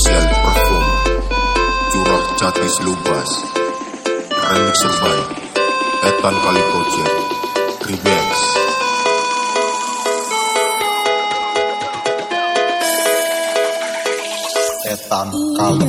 Official perform Curah Catis Lubas remix by Etan Kali Project Revenge Etan Kali